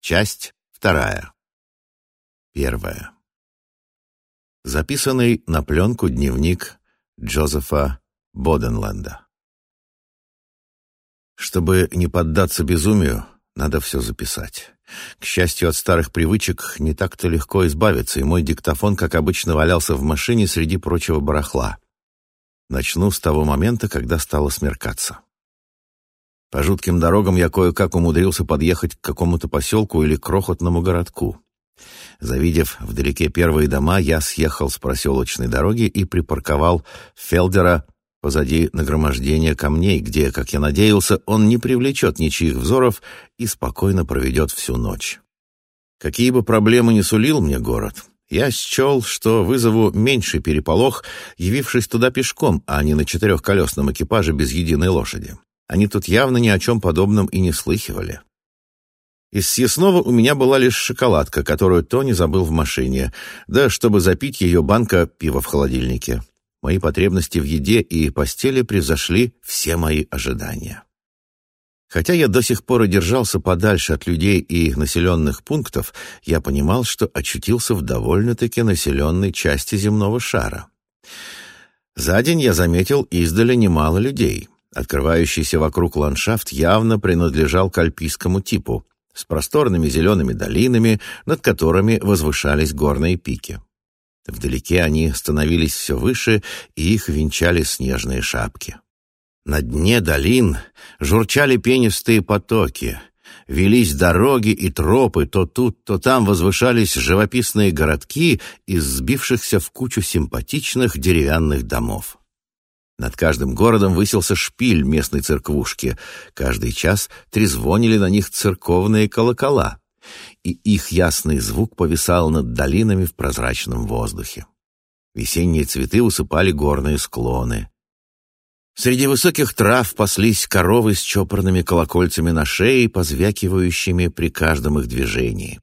Часть вторая. Первая. Записанный на пленку дневник Джозефа Боденленда. Чтобы не поддаться безумию, надо все записать. К счастью, от старых привычек не так-то легко избавиться, и мой диктофон, как обычно, валялся в машине среди прочего барахла. Начну с того момента, когда стало смеркаться. По жутким дорогам я кое-как умудрился подъехать к какому-то поселку или крохотному городку. Завидев вдалеке первые дома, я съехал с проселочной дороги и припарковал Фелдера позади нагромождения камней, где, как я надеялся, он не привлечет ничьих взоров и спокойно проведет всю ночь. Какие бы проблемы ни сулил мне город, я счел, что вызову меньший переполох, явившись туда пешком, а не на четырехколесном экипаже без единой лошади. Они тут явно ни о чем подобном и не слыхивали. Из съестного у меня была лишь шоколадка, которую Тони забыл в машине, да, чтобы запить ее банка пива в холодильнике. Мои потребности в еде и постели превзошли все мои ожидания. Хотя я до сих пор и держался подальше от людей и их населенных пунктов, я понимал, что очутился в довольно-таки населенной части земного шара. За день я заметил издали немало людей — Открывающийся вокруг ландшафт явно принадлежал к альпийскому типу, с просторными зелеными долинами, над которыми возвышались горные пики. Вдалеке они становились все выше, и их венчали снежные шапки. На дне долин журчали пенистые потоки, велись дороги и тропы, то тут, то там возвышались живописные городки из сбившихся в кучу симпатичных деревянных домов. Над каждым городом высился шпиль местной церквушки. Каждый час трезвонили на них церковные колокола, и их ясный звук повисал над долинами в прозрачном воздухе. Весенние цветы усыпали горные склоны. Среди высоких трав паслись коровы с чопорными колокольцами на шее, позвякивающими при каждом их движении.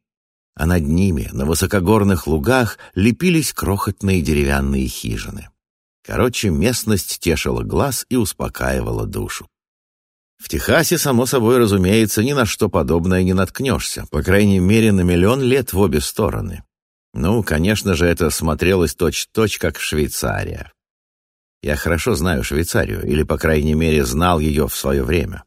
А над ними, на высокогорных лугах, лепились крохотные деревянные хижины. Короче, местность тешила глаз и успокаивала душу. В Техасе, само собой разумеется, ни на что подобное не наткнешься, по крайней мере, на миллион лет в обе стороны. Ну, конечно же, это смотрелось точь-в-точь, -точь, как Швейцария. Я хорошо знаю Швейцарию, или, по крайней мере, знал ее в свое время.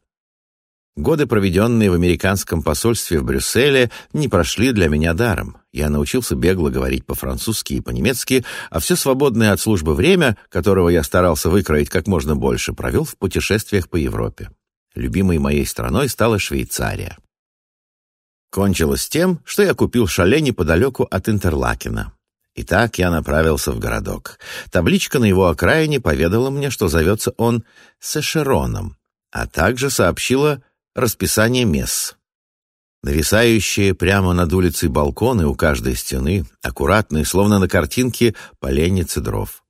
Годы, проведенные в американском посольстве в Брюсселе, не прошли для меня даром. Я научился бегло говорить по-французски и по-немецки, а все свободное от службы время, которого я старался выкроить как можно больше, провел в путешествиях по Европе. Любимой моей страной стала Швейцария. Кончилось тем, что я купил шале неподалеку от Интерлакена. Итак, я направился в городок. Табличка на его окраине поведала мне, что зовется он Сешероном, а также сообщила, Расписание месс. Нависающие прямо над улицей балконы у каждой стены, аккуратные, словно на картинке, поленницы дров.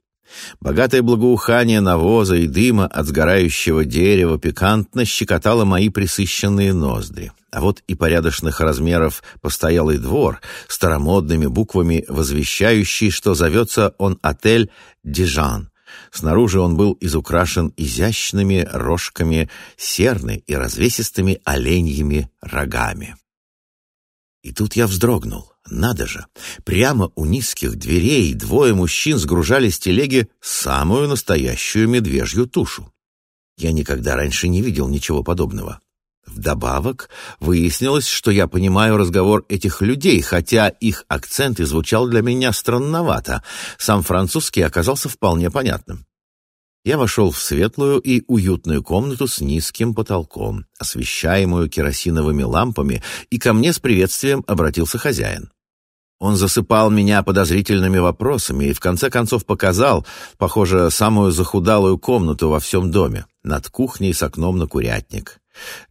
Богатое благоухание навоза и дыма от сгорающего дерева пикантно щекотало мои присыщенные ноздри. А вот и порядочных размеров постоялый двор, старомодными буквами возвещающий, что зовется он отель «Дижан». Снаружи он был изукрашен изящными рожками серны и развесистыми оленьими рогами. И тут я вздрогнул. Надо же! Прямо у низких дверей двое мужчин сгружали с телеги самую настоящую медвежью тушу. Я никогда раньше не видел ничего подобного. Вдобавок, выяснилось, что я понимаю разговор этих людей, хотя их акцент и звучал для меня странновато. Сам французский оказался вполне понятным. Я вошел в светлую и уютную комнату с низким потолком, освещаемую керосиновыми лампами, и ко мне с приветствием обратился хозяин. Он засыпал меня подозрительными вопросами и в конце концов показал, похоже, самую захудалую комнату во всем доме, над кухней с окном на курятник.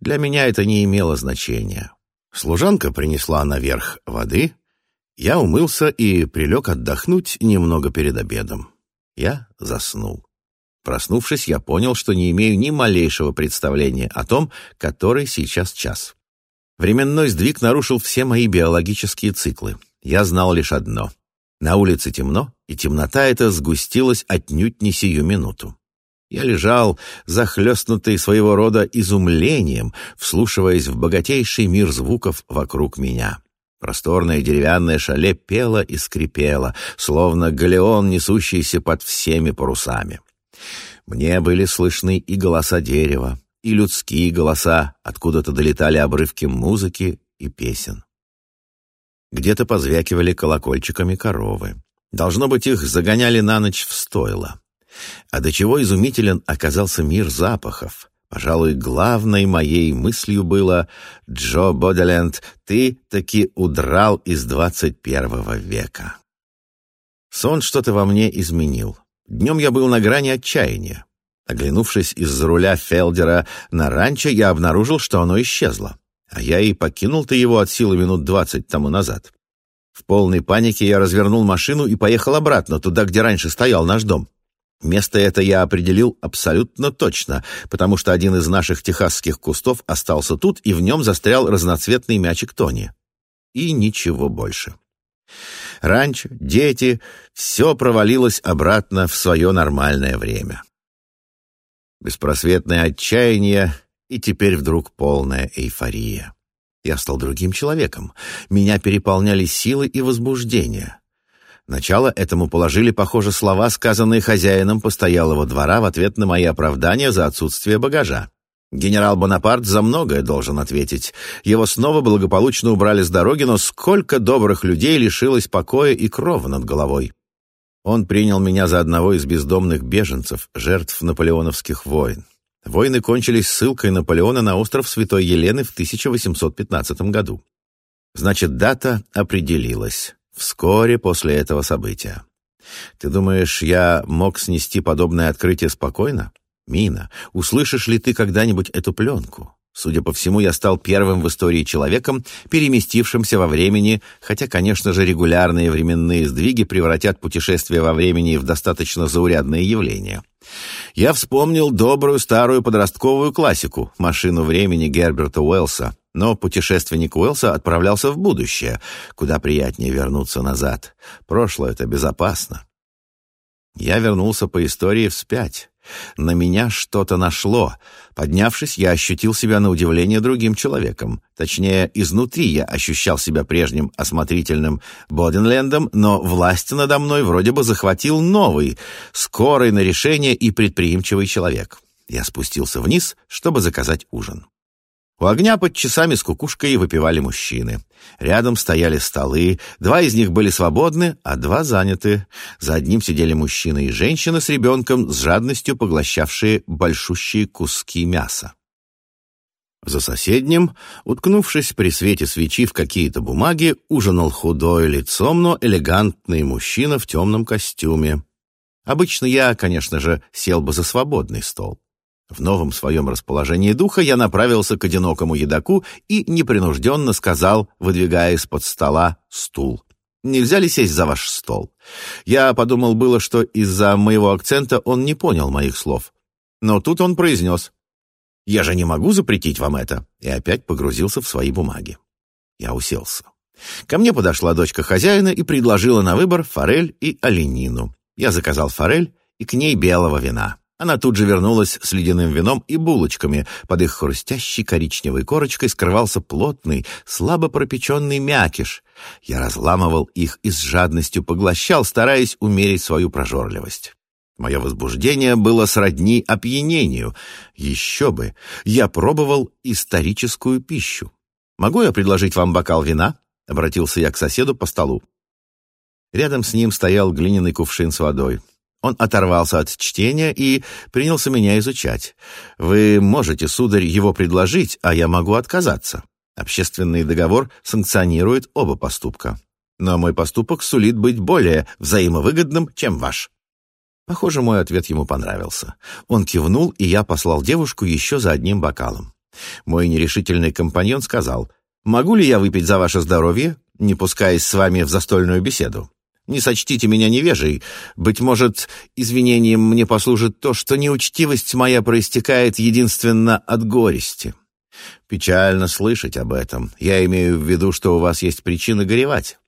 Для меня это не имело значения. Служанка принесла наверх воды. Я умылся и прилег отдохнуть немного перед обедом. Я заснул. Проснувшись, я понял, что не имею ни малейшего представления о том, который сейчас час. Временной сдвиг нарушил все мои биологические циклы. Я знал лишь одно. На улице темно, и темнота эта сгустилась отнюдь не сию минуту. Я лежал, захлестнутый своего рода изумлением, вслушиваясь в богатейший мир звуков вокруг меня. Просторное деревянное шале пело и скрипело, словно галеон, несущийся под всеми парусами. Мне были слышны и голоса дерева, и людские голоса, откуда-то долетали обрывки музыки и песен. Где-то позвякивали колокольчиками коровы. Должно быть, их загоняли на ночь в стойло. А до чего изумителен оказался мир запахов. Пожалуй, главной моей мыслью было «Джо Боделенд, ты таки удрал из 21 века». Сон что-то во мне изменил. Днем я был на грани отчаяния. Оглянувшись из за руля Фелдера на ранчо, я обнаружил, что оно исчезло. А я и покинул-то его от силы минут двадцать тому назад. В полной панике я развернул машину и поехал обратно, туда, где раньше стоял наш дом. Место это я определил абсолютно точно, потому что один из наших техасских кустов остался тут, и в нем застрял разноцветный мячик Тони. И ничего больше. Ранч, дети, все провалилось обратно в свое нормальное время. Беспросветное отчаяние и теперь вдруг полная эйфория. Я стал другим человеком. Меня переполняли силы и возбуждение. Начало этому положили, похоже, слова, сказанные хозяином постоялого двора в ответ на мои оправдания за отсутствие багажа. Генерал Бонапарт за многое должен ответить. Его снова благополучно убрали с дороги, но сколько добрых людей лишилось покоя и крова над головой. Он принял меня за одного из бездомных беженцев, жертв наполеоновских войн. Войны кончились ссылкой Наполеона на остров Святой Елены в 1815 году. Значит, дата определилась. Вскоре после этого события. Ты думаешь, я мог снести подобное открытие спокойно? Мина, услышишь ли ты когда-нибудь эту пленку? Судя по всему, я стал первым в истории человеком, переместившимся во времени, хотя, конечно же, регулярные временные сдвиги превратят путешествие во времени в достаточно заурядное явление. Я вспомнил добрую старую подростковую классику «Машину времени» Герберта Уэллса, но путешественник Уэллса отправлялся в будущее, куда приятнее вернуться назад. Прошлое — это безопасно. Я вернулся по истории вспять на меня что-то нашло. Поднявшись, я ощутил себя на удивление другим человеком. Точнее, изнутри я ощущал себя прежним осмотрительным Боденлендом, но власть надо мной вроде бы захватил новый, скорый на решение и предприимчивый человек. Я спустился вниз, чтобы заказать ужин. У огня под часами с кукушкой выпивали мужчины. Рядом стояли столы, два из них были свободны, а два заняты. За одним сидели мужчина и женщина с ребенком, с жадностью поглощавшие большущие куски мяса. За соседним, уткнувшись при свете свечи в какие-то бумаги, ужинал худое лицом, но элегантный мужчина в темном костюме. Обычно я, конечно же, сел бы за свободный стол. В новом своем расположении духа я направился к одинокому едоку и непринужденно сказал, выдвигая из-под стола стул. «Нельзя ли сесть за ваш стол?» Я подумал было, что из-за моего акцента он не понял моих слов. Но тут он произнес «Я же не могу запретить вам это!» и опять погрузился в свои бумаги. Я уселся. Ко мне подошла дочка хозяина и предложила на выбор форель и оленину. Я заказал форель и к ней белого вина. Она тут же вернулась с ледяным вином и булочками. Под их хрустящей коричневой корочкой скрывался плотный, слабо пропеченный мякиш. Я разламывал их и с жадностью поглощал, стараясь умерить свою прожорливость. Мое возбуждение было сродни опьянению. Еще бы! Я пробовал историческую пищу. «Могу я предложить вам бокал вина?» — обратился я к соседу по столу. Рядом с ним стоял глиняный кувшин с водой. Он оторвался от чтения и принялся меня изучать. «Вы можете, сударь, его предложить, а я могу отказаться. Общественный договор санкционирует оба поступка. Но мой поступок сулит быть более взаимовыгодным, чем ваш». Похоже, мой ответ ему понравился. Он кивнул, и я послал девушку еще за одним бокалом. Мой нерешительный компаньон сказал, «Могу ли я выпить за ваше здоровье, не пускаясь с вами в застольную беседу?» Не сочтите меня невежей. Быть может, извинением мне послужит то, что неучтивость моя проистекает единственно от горести. Печально слышать об этом. Я имею в виду, что у вас есть причины горевать.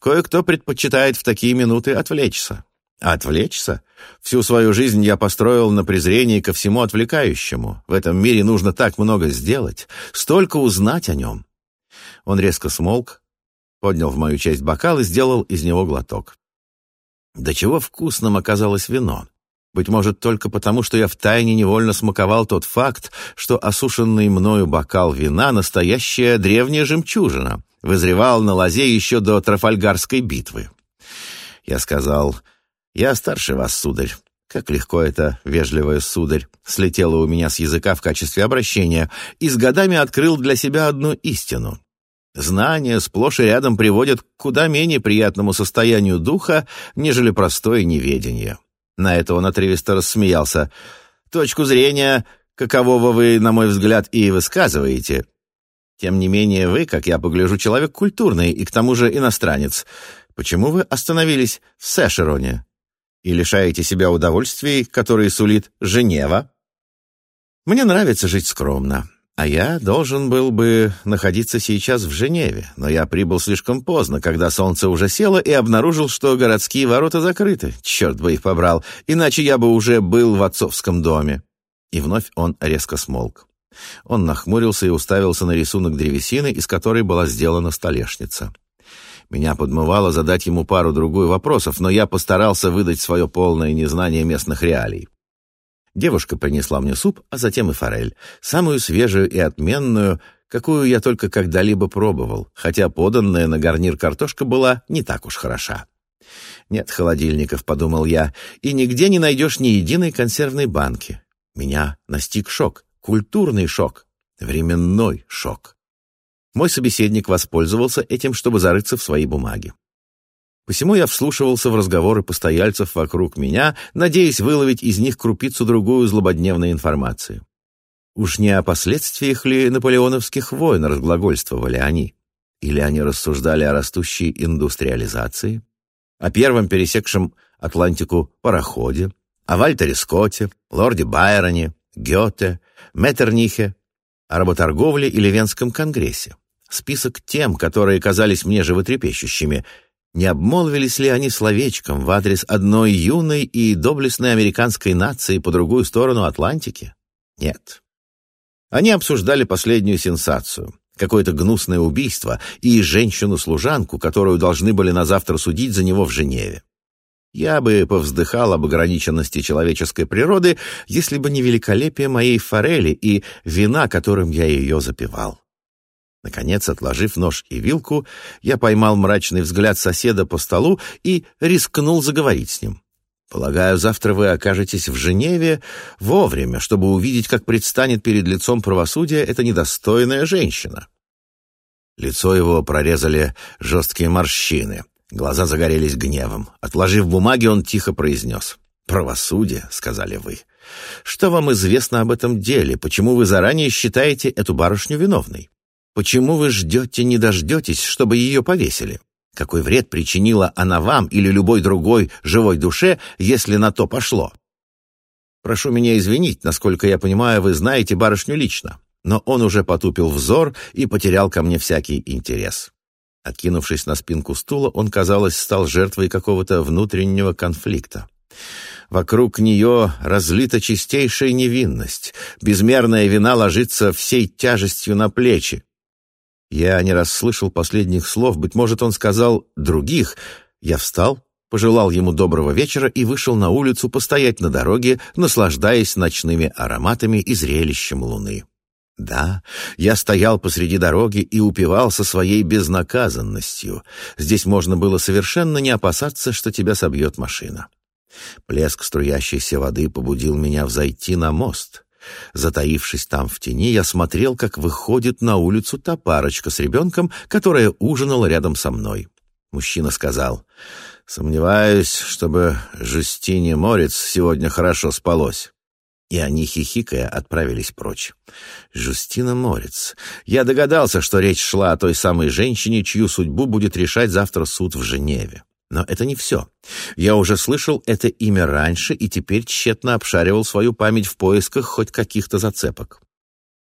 Кое-кто предпочитает в такие минуты отвлечься. А отвлечься? Всю свою жизнь я построил на презрении ко всему отвлекающему. В этом мире нужно так много сделать, столько узнать о нем. Он резко смолк, поднял в мою часть бокал и сделал из него глоток. До чего вкусным оказалось вино. Быть может, только потому, что я втайне невольно смаковал тот факт, что осушенный мною бокал вина — настоящая древняя жемчужина, вызревал на лозе еще до Трафальгарской битвы. Я сказал, «Я старше вас, сударь». Как легко это, вежливое сударь, слетело у меня с языка в качестве обращения, и с годами открыл для себя одну истину. Знания сплошь и рядом приводят к куда менее приятному состоянию духа, нежели простое неведение. На это он отрывисто рассмеялся. «Точку зрения, какового вы, на мой взгляд, и высказываете. Тем не менее вы, как я погляжу, человек культурный и к тому же иностранец. Почему вы остановились в Сэшероне и лишаете себя удовольствий, которые сулит Женева?» «Мне нравится жить скромно», а я должен был бы находиться сейчас в Женеве, но я прибыл слишком поздно, когда солнце уже село, и обнаружил, что городские ворота закрыты. Черт бы их побрал, иначе я бы уже был в отцовском доме. И вновь он резко смолк. Он нахмурился и уставился на рисунок древесины, из которой была сделана столешница. Меня подмывало задать ему пару-другую вопросов, но я постарался выдать свое полное незнание местных реалий. Девушка принесла мне суп, а затем и форель, самую свежую и отменную, какую я только когда-либо пробовал, хотя поданная на гарнир картошка была не так уж хороша. «Нет холодильников», — подумал я, — «и нигде не найдешь ни единой консервной банки». Меня настиг шок, культурный шок, временной шок. Мой собеседник воспользовался этим, чтобы зарыться в свои бумаги. Посему я вслушивался в разговоры постояльцев вокруг меня, надеясь выловить из них крупицу-другую злободневной информации. Уж не о последствиях ли наполеоновских войн разглагольствовали они? Или они рассуждали о растущей индустриализации? О первом пересекшем Атлантику пароходе? О Вальтере Скотте, лорде Байроне, Гёте, Меттернихе? О работорговле или Венском конгрессе? Список тем, которые казались мне животрепещущими – не обмолвились ли они словечком в адрес одной юной и доблестной американской нации по другую сторону Атлантики? Нет. Они обсуждали последнюю сенсацию — какое-то гнусное убийство и женщину-служанку, которую должны были на завтра судить за него в Женеве. Я бы повздыхал об ограниченности человеческой природы, если бы не великолепие моей форели и вина, которым я ее запивал. Наконец, отложив нож и вилку, я поймал мрачный взгляд соседа по столу и рискнул заговорить с ним. «Полагаю, завтра вы окажетесь в Женеве вовремя, чтобы увидеть, как предстанет перед лицом правосудия эта недостойная женщина». Лицо его прорезали жесткие морщины, глаза загорелись гневом. Отложив бумаги, он тихо произнес. «Правосудие», — сказали вы. «Что вам известно об этом деле? Почему вы заранее считаете эту барышню виновной?» Почему вы ждете, не дождетесь, чтобы ее повесили? Какой вред причинила она вам или любой другой живой душе, если на то пошло? Прошу меня извинить, насколько я понимаю, вы знаете барышню лично. Но он уже потупил взор и потерял ко мне всякий интерес. Откинувшись на спинку стула, он, казалось, стал жертвой какого-то внутреннего конфликта. Вокруг нее разлита чистейшая невинность. Безмерная вина ложится всей тяжестью на плечи. Я не расслышал последних слов, быть может, он сказал «других». Я встал, пожелал ему доброго вечера и вышел на улицу постоять на дороге, наслаждаясь ночными ароматами и зрелищем луны. Да, я стоял посреди дороги и упивался своей безнаказанностью. Здесь можно было совершенно не опасаться, что тебя собьет машина. Плеск струящейся воды побудил меня взойти на мост. Затаившись там в тени, я смотрел, как выходит на улицу та парочка с ребенком, которая ужинала рядом со мной. Мужчина сказал, «Сомневаюсь, чтобы Жустине Морец сегодня хорошо спалось». И они, хихикая, отправились прочь. Жустина Морец. Я догадался, что речь шла о той самой женщине, чью судьбу будет решать завтра суд в Женеве. Но это не все. Я уже слышал это имя раньше и теперь тщетно обшаривал свою память в поисках хоть каких-то зацепок.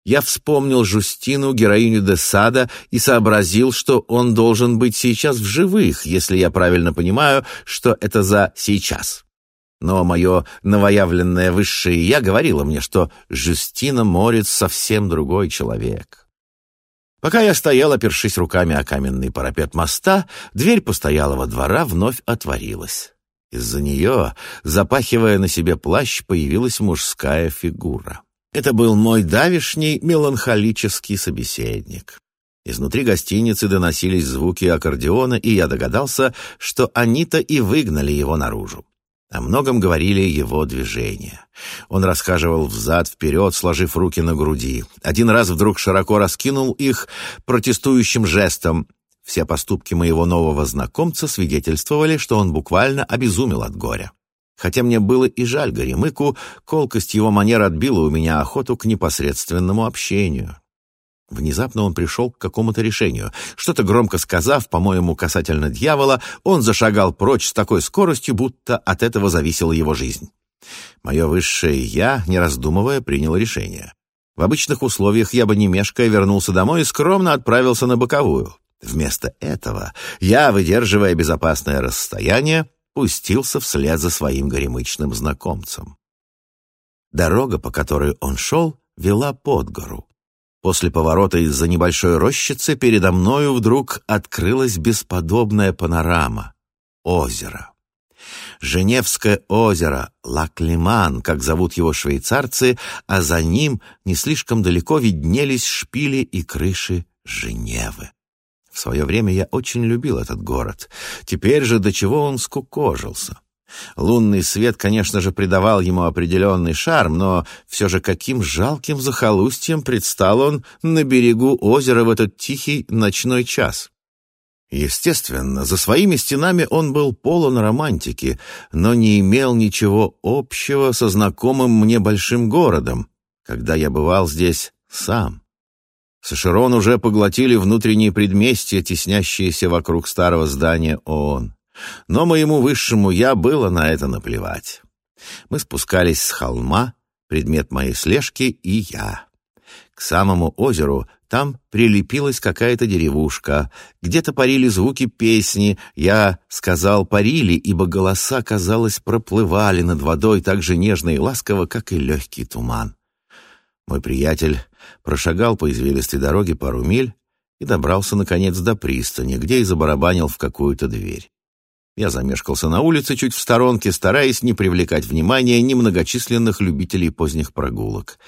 Я вспомнил Жустину, героиню де Сада, и сообразил, что он должен быть сейчас в живых, если я правильно понимаю, что это за «сейчас». Но мое новоявленное высшее «я» говорило мне, что Жустина Морец совсем другой человек. Пока я стоял, опершись руками о каменный парапет моста, дверь постоялого двора вновь отворилась. Из-за нее, запахивая на себе плащ, появилась мужская фигура. Это был мой давишний меланхолический собеседник. Изнутри гостиницы доносились звуки аккордеона, и я догадался, что они-то и выгнали его наружу. О многом говорили его движения. Он расхаживал взад-вперед, сложив руки на груди. Один раз вдруг широко раскинул их протестующим жестом. Все поступки моего нового знакомца свидетельствовали, что он буквально обезумел от горя. Хотя мне было и жаль Горемыку, колкость его манер отбила у меня охоту к непосредственному общению. Внезапно он пришел к какому-то решению. Что-то громко сказав, по-моему, касательно дьявола, он зашагал прочь с такой скоростью, будто от этого зависела его жизнь. Мое высшее «я», не раздумывая, приняло решение. В обычных условиях я бы не мешкая вернулся домой и скромно отправился на боковую. Вместо этого я, выдерживая безопасное расстояние, пустился вслед за своим горемычным знакомцем. Дорога, по которой он шел, вела под гору. После поворота из-за небольшой рощицы передо мною вдруг открылась бесподобная панорама — озеро. Женевское озеро, Лаклиман, как зовут его швейцарцы, а за ним не слишком далеко виднелись шпили и крыши Женевы. В свое время я очень любил этот город. Теперь же до чего он скукожился. Лунный свет, конечно же, придавал ему определенный шарм, но все же каким жалким захолустьем предстал он на берегу озера в этот тихий ночной час. Естественно, за своими стенами он был полон романтики, но не имел ничего общего со знакомым мне большим городом, когда я бывал здесь сам. Сашерон уже поглотили внутренние предместья, теснящиеся вокруг старого здания ООН. Но моему высшему «я» было на это наплевать. Мы спускались с холма, предмет моей слежки и я. К самому озеру там прилепилась какая-то деревушка. Где-то парили звуки песни. Я сказал «парили», ибо голоса, казалось, проплывали над водой так же нежно и ласково, как и легкий туман. Мой приятель прошагал по извилистой дороге пару миль и добрался, наконец, до пристани, где и забарабанил в какую-то дверь. Я замешкался на улице чуть в сторонке, стараясь не привлекать внимания немногочисленных любителей поздних прогулок.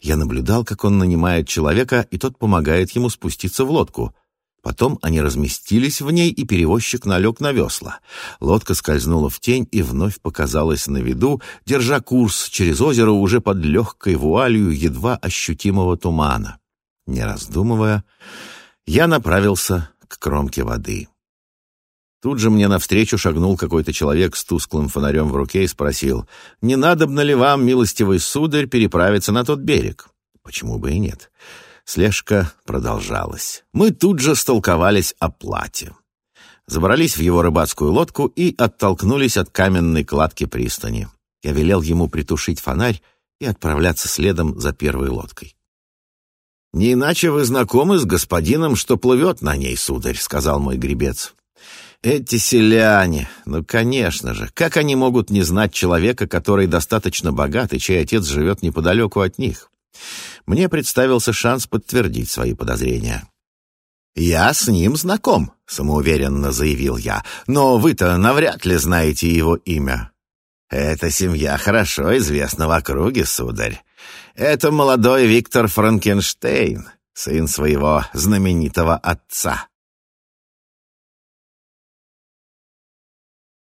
Я наблюдал, как он нанимает человека, и тот помогает ему спуститься в лодку. Потом они разместились в ней, и перевозчик налег на весла. Лодка скользнула в тень и вновь показалась на виду, держа курс через озеро уже под легкой вуалью едва ощутимого тумана. Не раздумывая, я направился к кромке воды. Тут же мне навстречу шагнул какой-то человек с тусклым фонарем в руке и спросил, «Не надобно ли вам, милостивый сударь, переправиться на тот берег?» Почему бы и нет? Слежка продолжалась. Мы тут же столковались о плате. Забрались в его рыбацкую лодку и оттолкнулись от каменной кладки пристани. Я велел ему притушить фонарь и отправляться следом за первой лодкой. «Не иначе вы знакомы с господином, что плывет на ней, сударь», — сказал мой гребец. Эти селяне, ну, конечно же, как они могут не знать человека, который достаточно богат и чей отец живет неподалеку от них? Мне представился шанс подтвердить свои подозрения. «Я с ним знаком», — самоуверенно заявил я, «но вы-то навряд ли знаете его имя». «Эта семья хорошо известна в округе, сударь. Это молодой Виктор Франкенштейн, сын своего знаменитого отца».